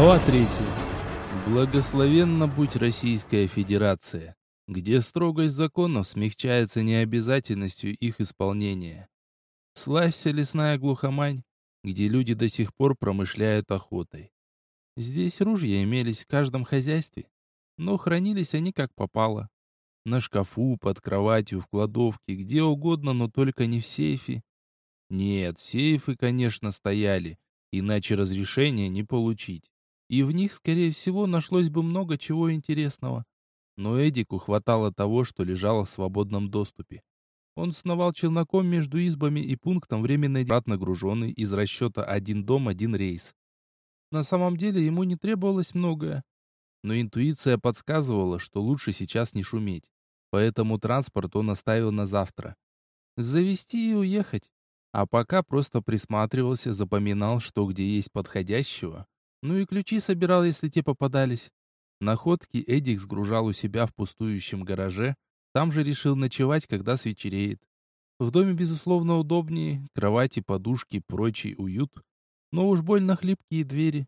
Глава третья. Благословенна будь Российская Федерация, где строгость законов смягчается необязательностью их исполнения. Славься лесная глухомань, где люди до сих пор промышляют охотой. Здесь ружья имелись в каждом хозяйстве, но хранились они как попало. На шкафу, под кроватью, в кладовке, где угодно, но только не в сейфе. Нет, сейфы, конечно, стояли, иначе разрешения не получить. И в них, скорее всего, нашлось бы много чего интересного. Но Эдику хватало того, что лежало в свободном доступе. Он сновал челноком между избами и пунктом временной брат нагруженный из расчета «один дом, один рейс». На самом деле ему не требовалось многое. Но интуиция подсказывала, что лучше сейчас не шуметь. Поэтому транспорт он оставил на завтра. Завести и уехать. А пока просто присматривался, запоминал, что где есть подходящего. Ну и ключи собирал, если те попадались. Находки Эдик сгружал у себя в пустующем гараже. Там же решил ночевать, когда свечереет. В доме, безусловно, удобнее. Кровати, подушки, прочий уют. Но уж больно хлипкие двери.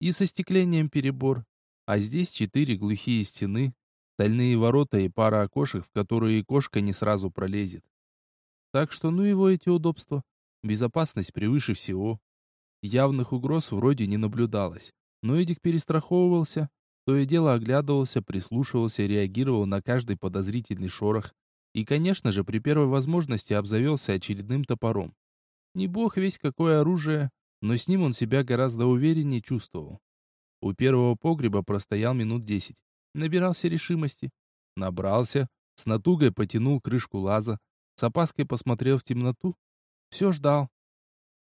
И со стеклением перебор. А здесь четыре глухие стены, стальные ворота и пара окошек, в которые кошка не сразу пролезет. Так что ну его эти удобства. Безопасность превыше всего. Явных угроз вроде не наблюдалось. Но Эдик перестраховывался, то и дело оглядывался, прислушивался, реагировал на каждый подозрительный шорох. И, конечно же, при первой возможности обзавелся очередным топором. Не бог весь какое оружие, но с ним он себя гораздо увереннее чувствовал. У первого погреба простоял минут десять. Набирался решимости. Набрался, с натугой потянул крышку лаза, с опаской посмотрел в темноту. Все ждал.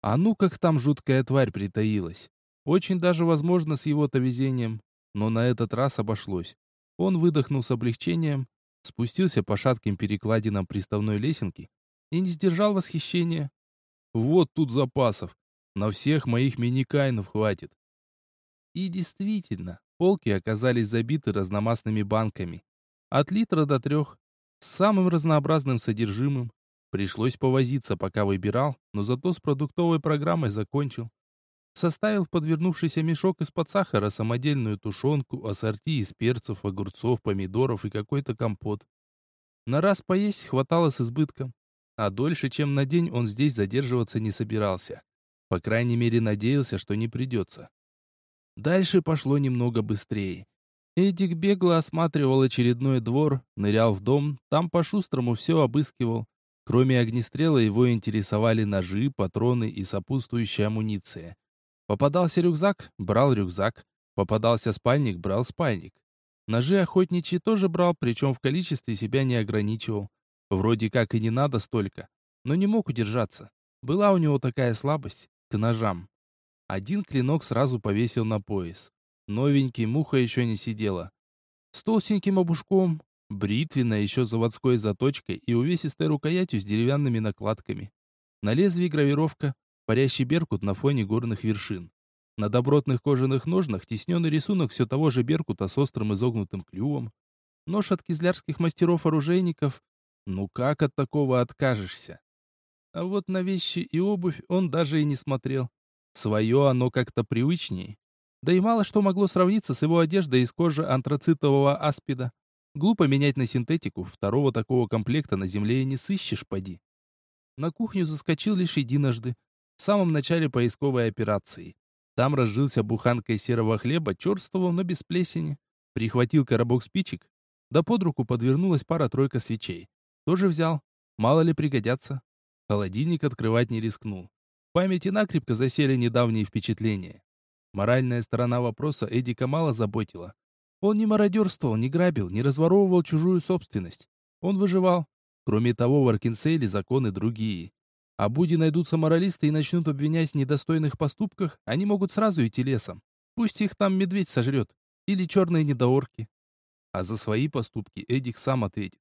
А ну как там жуткая тварь притаилась. Очень даже возможно с его-то везением. Но на этот раз обошлось. Он выдохнул с облегчением, спустился по шатким перекладинам приставной лесенки и не сдержал восхищения. Вот тут запасов. На всех моих мини-кайнов хватит. И действительно, полки оказались забиты разномастными банками. От литра до трех с самым разнообразным содержимым. Пришлось повозиться, пока выбирал, но зато с продуктовой программой закончил. Составил в подвернувшийся мешок из-под сахара самодельную тушенку, ассорти из перцев, огурцов, помидоров и какой-то компот. На раз поесть хватало с избытком, а дольше, чем на день, он здесь задерживаться не собирался. По крайней мере, надеялся, что не придется. Дальше пошло немного быстрее. Эдик бегло осматривал очередной двор, нырял в дом, там по-шустрому все обыскивал. Кроме огнестрела его интересовали ножи, патроны и сопутствующая амуниция. Попадался рюкзак, брал рюкзак. Попадался спальник, брал спальник. Ножи охотничьи тоже брал, причем в количестве себя не ограничивал. Вроде как и не надо столько, но не мог удержаться. Была у него такая слабость к ножам. Один клинок сразу повесил на пояс. Новенький, муха еще не сидела. С толстеньким обушком, бритвенной еще заводской заточкой и увесистой рукоятью с деревянными накладками. На лезвии гравировка, парящий беркут на фоне горных вершин. На добротных кожаных ножнах тесненный рисунок все того же беркута с острым изогнутым клювом. Нож от кизлярских мастеров-оружейников. Ну как от такого откажешься? А вот на вещи и обувь он даже и не смотрел. Свое оно как-то привычнее. Да и мало что могло сравниться с его одеждой из кожи антрацитового аспида. Глупо менять на синтетику, второго такого комплекта на земле и не сыщешь, поди. На кухню заскочил лишь единожды, в самом начале поисковой операции. Там разжился буханкой серого хлеба, черствого, но без плесени. Прихватил коробок спичек, да под руку подвернулась пара-тройка свечей. Тоже взял, мало ли пригодятся. Холодильник открывать не рискнул. В памяти накрепко засели недавние впечатления. Моральная сторона вопроса Эдика мало заботила. Он не мародерствовал, не грабил, не разворовывал чужую собственность. Он выживал. Кроме того, в Аркинсейле законы другие. А буди найдутся моралисты и начнут обвинять в недостойных поступках, они могут сразу идти лесом. Пусть их там медведь сожрет. Или черные недоорки. А за свои поступки Эдик сам ответит.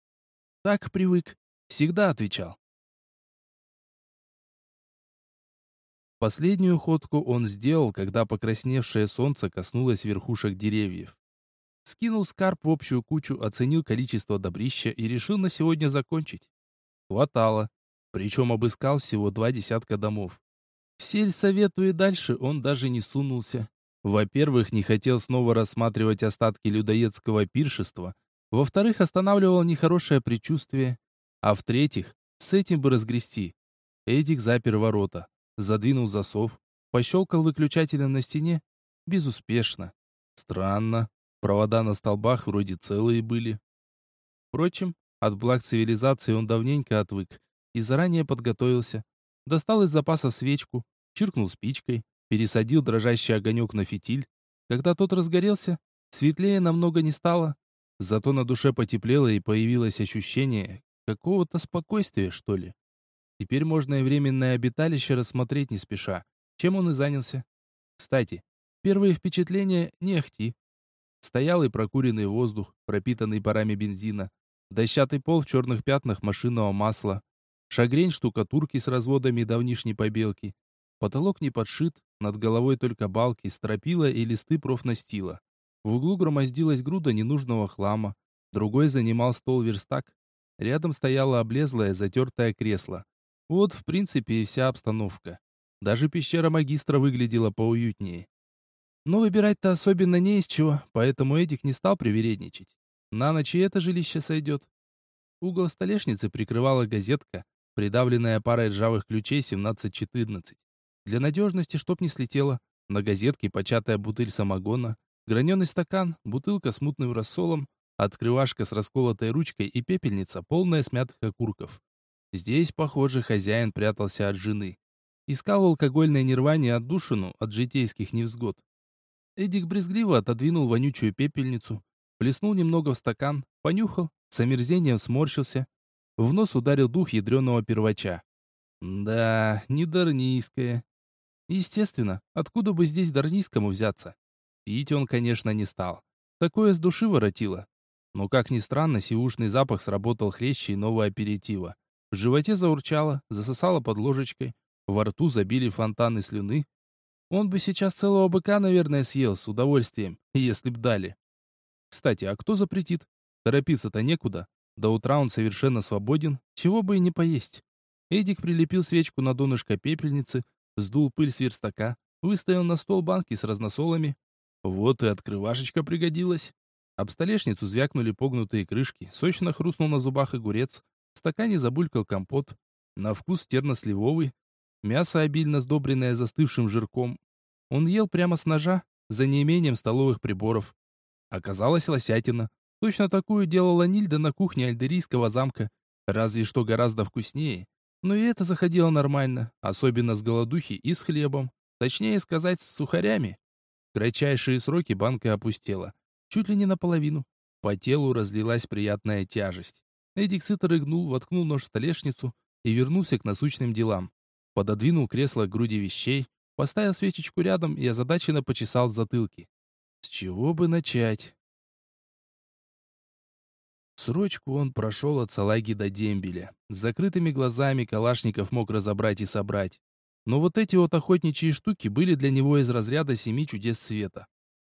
Так привык. Всегда отвечал. Последнюю ходку он сделал, когда покрасневшее солнце коснулось верхушек деревьев. Скинул скарб в общую кучу, оценил количество добрища и решил на сегодня закончить. Хватало. Причем обыскал всего два десятка домов. В сельсовету и дальше он даже не сунулся. Во-первых, не хотел снова рассматривать остатки людоедского пиршества. Во-вторых, останавливал нехорошее предчувствие. А в-третьих, с этим бы разгрести. Эдик запер ворота, задвинул засов, пощелкал выключателем на стене. Безуспешно. Странно. Провода на столбах вроде целые были. Впрочем, от благ цивилизации он давненько отвык и заранее подготовился. Достал из запаса свечку, чиркнул спичкой, пересадил дрожащий огонек на фитиль. Когда тот разгорелся, светлее намного не стало. Зато на душе потеплело и появилось ощущение какого-то спокойствия, что ли. Теперь можно и временное обиталище рассмотреть не спеша, чем он и занялся. Кстати, первые впечатления не ахти. Стоял и прокуренный воздух, пропитанный парами бензина, дощатый пол в черных пятнах машинного масла, шагрень штукатурки с разводами давнишней побелки, потолок не подшит, над головой только балки, стропила и листы профнастила. В углу громоздилась груда ненужного хлама, другой занимал стол-верстак, рядом стояло облезлое затертое кресло. Вот, в принципе, и вся обстановка. Даже пещера магистра выглядела поуютнее. Но выбирать-то особенно не из чего, поэтому Эдик не стал привередничать. На ночь и это жилище сойдет. Угол столешницы прикрывала газетка, придавленная парой ржавых ключей 1714. Для надежности, чтоб не слетело, на газетке початая бутыль самогона, граненый стакан, бутылка с мутным рассолом, открывашка с расколотой ручкой и пепельница, полная смятых окурков. Здесь, похоже, хозяин прятался от жены. Искал алкогольное нирвание отдушину от житейских невзгод. Эдик брезгливо отодвинул вонючую пепельницу, плеснул немного в стакан, понюхал, с омерзением сморщился. В нос ударил дух ядреного первача. Да, не дарнийское. Естественно, откуда бы здесь дарнийскому взяться? Пить он, конечно, не стал. Такое с души воротило. Но, как ни странно, сивушный запах сработал хлеще нового аперитива. В животе заурчало, засосало под ложечкой, во рту забили фонтаны слюны, он бы сейчас целого быка, наверное, съел с удовольствием, если б дали. Кстати, а кто запретит? Торопиться-то некуда. До утра он совершенно свободен, чего бы и не поесть. Эдик прилепил свечку на донышко пепельницы, сдул пыль с верстака, выставил на стол банки с разносолами. Вот и открывашечка пригодилась. Об столешницу звякнули погнутые крышки, сочно хрустнул на зубах огурец, в стакане забулькал компот, на вкус терно-сливовый, мясо обильно сдобренное застывшим жирком. Он ел прямо с ножа, за неимением столовых приборов. Оказалось лосятина. Точно такую делала Нильда на кухне Альдерийского замка, разве что гораздо вкуснее. Но и это заходило нормально, особенно с голодухи и с хлебом. Точнее сказать, с сухарями. В кратчайшие сроки банка опустела. Чуть ли не наполовину. По телу разлилась приятная тяжесть. Эдик сыто рыгнул, воткнул нож в столешницу и вернулся к насущным делам пододвинул кресло к груди вещей, поставил свечечку рядом и озадаченно почесал затылки. С чего бы начать? Срочку он прошел от салаги до дембеля. С закрытыми глазами калашников мог разобрать и собрать. Но вот эти вот охотничьи штуки были для него из разряда семи чудес света.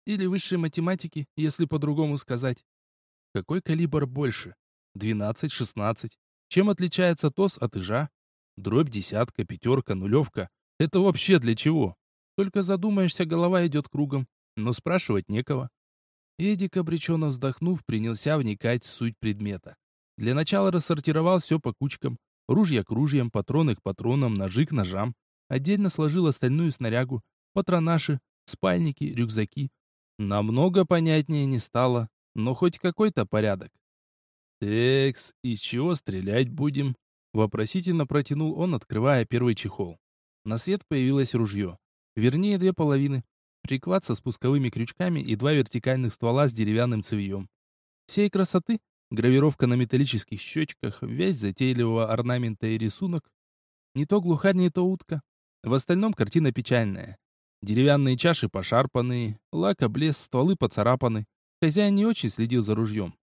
Или высшей математики, если по-другому сказать. Какой калибр больше? 12, 16. Чем отличается ТОС от ИЖа? Дробь десятка, пятерка, нулевка. Это вообще для чего? Только задумаешься, голова идет кругом. Но спрашивать некого. Эдик, обреченно вздохнув, принялся вникать в суть предмета. Для начала рассортировал все по кучкам. Ружья к ружьям, патроны к патронам, ножи к ножам. Отдельно сложил остальную снарягу, патронаши, спальники, рюкзаки. Намного понятнее не стало, но хоть какой-то порядок. «Текс, из чего стрелять будем?» Вопросительно протянул он, открывая первый чехол. На свет появилось ружье. Вернее, две половины. Приклад со спусковыми крючками и два вертикальных ствола с деревянным цевьем. Всей красоты гравировка на металлических щечках, вязь затейливого орнамента и рисунок. Не то глухарь, не то утка. В остальном картина печальная. Деревянные чаши пошарпанные, лак облез, стволы поцарапаны. Хозяин не очень следил за ружьем.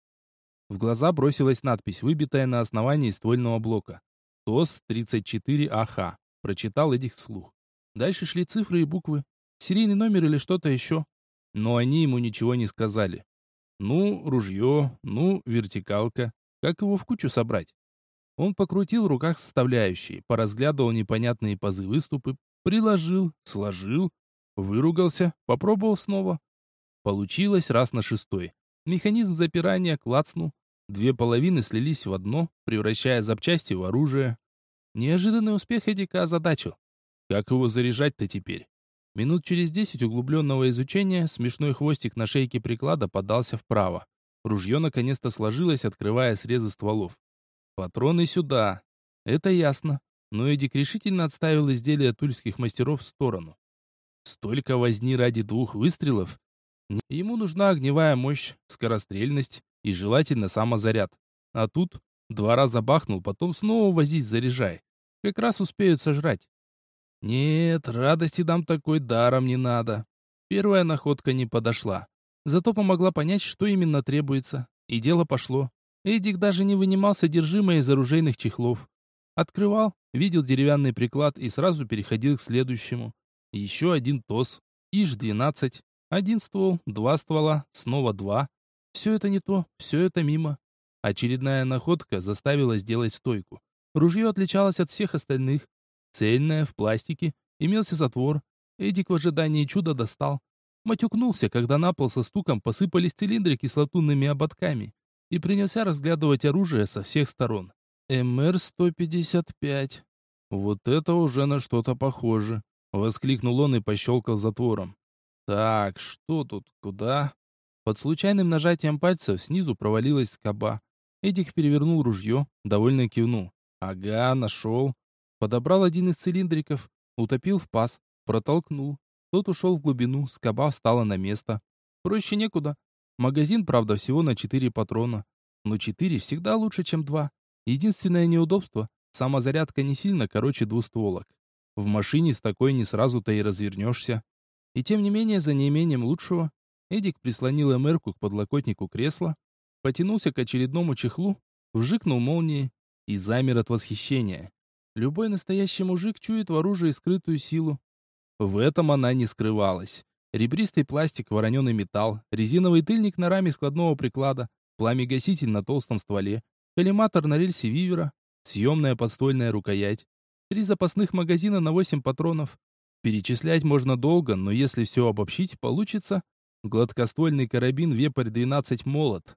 В глаза бросилась надпись, выбитая на основании ствольного блока. ТОС-34АХ. Прочитал Эдик вслух. Дальше шли цифры и буквы. Серийный номер или что-то еще. Но они ему ничего не сказали. Ну, ружье, ну, вертикалка. Как его в кучу собрать? Он покрутил в руках составляющие, поразглядывал непонятные пазы выступы, приложил, сложил. Выругался, попробовал снова. Получилось раз на шестой. Механизм запирания клацнул. Две половины слились в одно, превращая запчасти в оружие. Неожиданный успех Эдика озадачил. Как его заряжать-то теперь? Минут через десять углубленного изучения смешной хвостик на шейке приклада подался вправо. Ружье наконец-то сложилось, открывая срезы стволов. Патроны сюда. Это ясно. Но Эдик решительно отставил изделие тульских мастеров в сторону. Столько возни ради двух выстрелов? Ему нужна огневая мощь, скорострельность и желательно самозаряд. А тут два раза бахнул, потом снова возить заряжай. Как раз успеют сожрать. Нет, радости дам такой даром не надо. Первая находка не подошла. Зато помогла понять, что именно требуется. И дело пошло. Эдик даже не вынимал содержимое из оружейных чехлов. Открывал, видел деревянный приклад и сразу переходил к следующему. Еще один ТОС. ИЖ-12. Один ствол, два ствола, снова два. Все это не то, все это мимо. Очередная находка заставила сделать стойку. Ружье отличалось от всех остальных. Цельное, в пластике, имелся затвор. Эдик в ожидании чуда достал. Матюкнулся, когда на пол со стуком посыпались цилиндры кислотунными ободками и принялся разглядывать оружие со всех сторон. МР-155. Вот это уже на что-то похоже. Воскликнул он и пощелкал затвором. Так, что тут, куда? Под случайным нажатием пальцев снизу провалилась скоба. Эдик перевернул ружье, довольно кивнул. Ага, нашел. Подобрал один из цилиндриков, утопил в паз, протолкнул. Тот ушел в глубину, скоба встала на место. Проще некуда. Магазин, правда, всего на четыре патрона. Но четыре всегда лучше, чем два. Единственное неудобство — самозарядка не сильно короче двустволок. В машине с такой не сразу-то и развернешься. И тем не менее, за неимением лучшего, Эдик прислонил МРку к подлокотнику кресла, потянулся к очередному чехлу, вжикнул молнией и замер от восхищения. Любой настоящий мужик чует в оружии скрытую силу. В этом она не скрывалась. Ребристый пластик, вороненый металл, резиновый тыльник на раме складного приклада, пламегаситель на толстом стволе, коллиматор на рельсе вивера, съемная подствольная рукоять, три запасных магазина на 8 патронов. Перечислять можно долго, но если все обобщить, получится гладкоствольный карабин Вепрь-12 молот.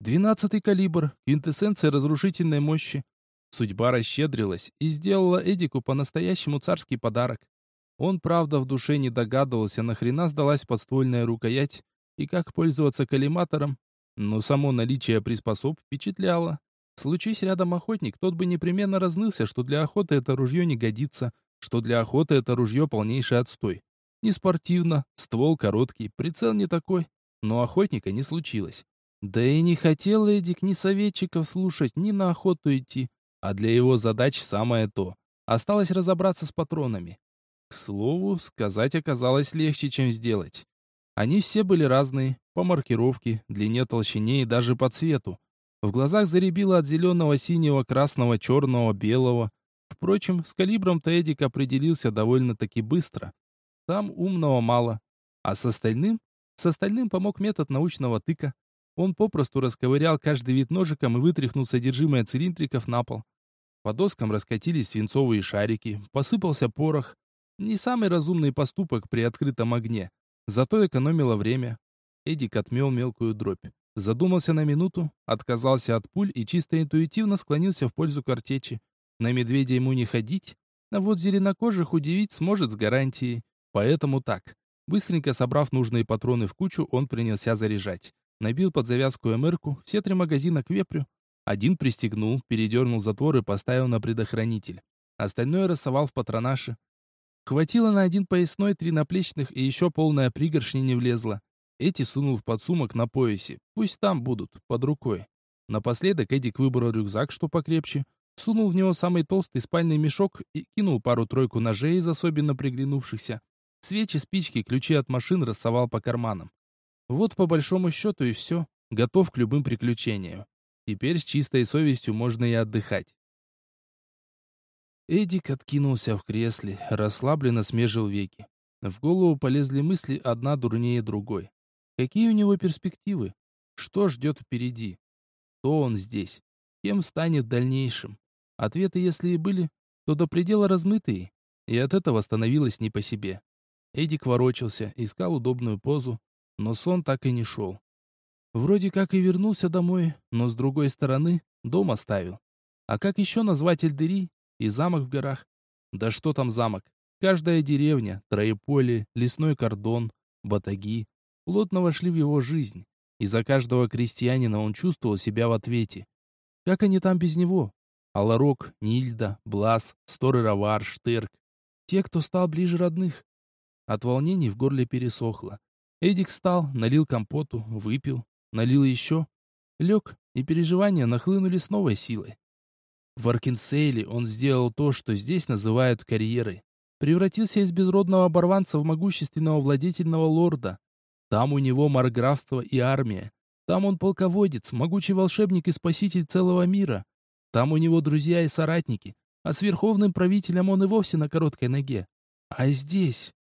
Двенадцатый калибр, квинтэссенция разрушительной мощи, Судьба расщедрилась и сделала Эдику по-настоящему царский подарок. Он, правда, в душе не догадывался, нахрена сдалась подствольная рукоять и как пользоваться коллиматором, но само наличие приспособ впечатляло. Случись рядом охотник, тот бы непременно разнылся, что для охоты это ружье не годится, что для охоты это ружье полнейший отстой. Не спортивно, ствол короткий, прицел не такой, но охотника не случилось. Да и не хотел Эдик ни советчиков слушать, ни на охоту идти. А для его задач самое то. Осталось разобраться с патронами. К слову, сказать оказалось легче, чем сделать. Они все были разные, по маркировке, длине, толщине и даже по цвету. В глазах заребило от зеленого, синего, красного, черного, белого. Впрочем, с калибром-то Эдик определился довольно-таки быстро. Там умного мало. А с остальным? С остальным помог метод научного тыка. Он попросту расковырял каждый вид ножиком и вытряхнул содержимое цилиндриков на пол. По доскам раскатились свинцовые шарики, посыпался порох. Не самый разумный поступок при открытом огне, зато экономило время. Эдик отмел мелкую дробь. Задумался на минуту, отказался от пуль и чисто интуитивно склонился в пользу картечи. На медведя ему не ходить, а вот зеленокожих удивить сможет с гарантией. Поэтому так. Быстренько собрав нужные патроны в кучу, он принялся заряжать. Набил под завязку МРку, все три магазина к вепрю. Один пристегнул, передернул затвор и поставил на предохранитель. Остальное рассовал в патронаши. Хватило на один поясной, три наплечных и еще полная пригоршня не влезла. Эти сунул в подсумок на поясе. Пусть там будут, под рукой. Напоследок Эдик выбрал рюкзак, что покрепче, сунул в него самый толстый спальный мешок и кинул пару-тройку ножей из особенно приглянувшихся. Свечи, спички, ключи от машин рассовал по карманам. Вот по большому счету и все. Готов к любым приключениям. Теперь с чистой совестью можно и отдыхать. Эдик откинулся в кресле, расслабленно смежил веки. В голову полезли мысли одна дурнее другой. Какие у него перспективы? Что ждет впереди? Кто он здесь? Кем станет в дальнейшем? Ответы, если и были, то до предела размытые, и от этого становилось не по себе. Эдик ворочался, искал удобную позу, но сон так и не шел. Вроде как и вернулся домой, но с другой стороны, дом оставил. А как еще назвать Эльдери и замок в горах? Да что там замок? Каждая деревня, троеполе, лесной кордон, батаги плотно вошли в его жизнь, и за каждого крестьянина он чувствовал себя в ответе. Как они там без него? Аларок, Нильда, Блас, Сторы Равар, Штерк. Те, кто стал ближе родных. От волнений в горле пересохло. Эдик встал, налил компоту, выпил, налил еще. Лег, и переживания нахлынули с новой силой. В Аркинсейле он сделал то, что здесь называют карьерой. Превратился из безродного оборванца в могущественного владетельного лорда. Там у него марграфство и армия. Там он полководец, могучий волшебник и спаситель целого мира. Там у него друзья и соратники, а с верховным правителем он и вовсе на короткой ноге. А здесь...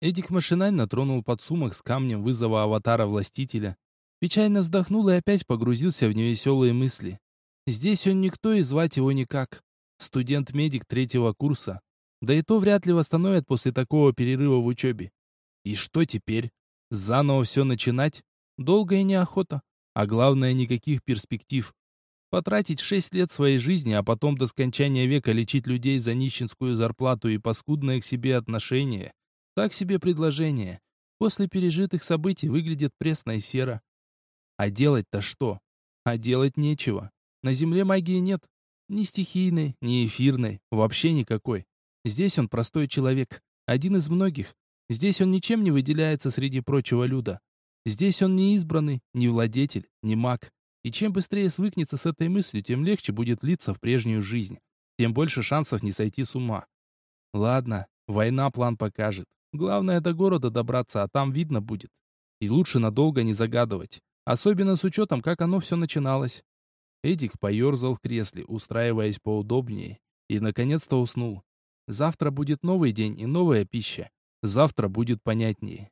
Эдик машинально тронул подсумок с камнем вызова аватара-властителя. Печально вздохнул и опять погрузился в невеселые мысли. Здесь он никто и звать его никак. Студент-медик третьего курса. Да и то вряд ли восстановят после такого перерыва в учебе. И что теперь? Заново все начинать? Долгая неохота. А главное, никаких перспектив. Потратить шесть лет своей жизни, а потом до скончания века лечить людей за нищенскую зарплату и паскудное к себе отношение. Так себе предложение. После пережитых событий выглядит пресно и серо. А делать-то что? А делать нечего. На Земле магии нет. Ни стихийной, ни эфирной, вообще никакой. Здесь он простой человек, один из многих. Здесь он ничем не выделяется среди прочего люда. Здесь он не избранный, не владетель, не маг. И чем быстрее свыкнется с этой мыслью, тем легче будет литься в прежнюю жизнь. Тем больше шансов не сойти с ума. Ладно, война план покажет. Главное до города добраться, а там видно будет. И лучше надолго не загадывать. Особенно с учетом, как оно все начиналось. Эдик поерзал в кресле, устраиваясь поудобнее, и наконец-то уснул. Завтра будет новый день и новая пища. Завтра будет понятнее.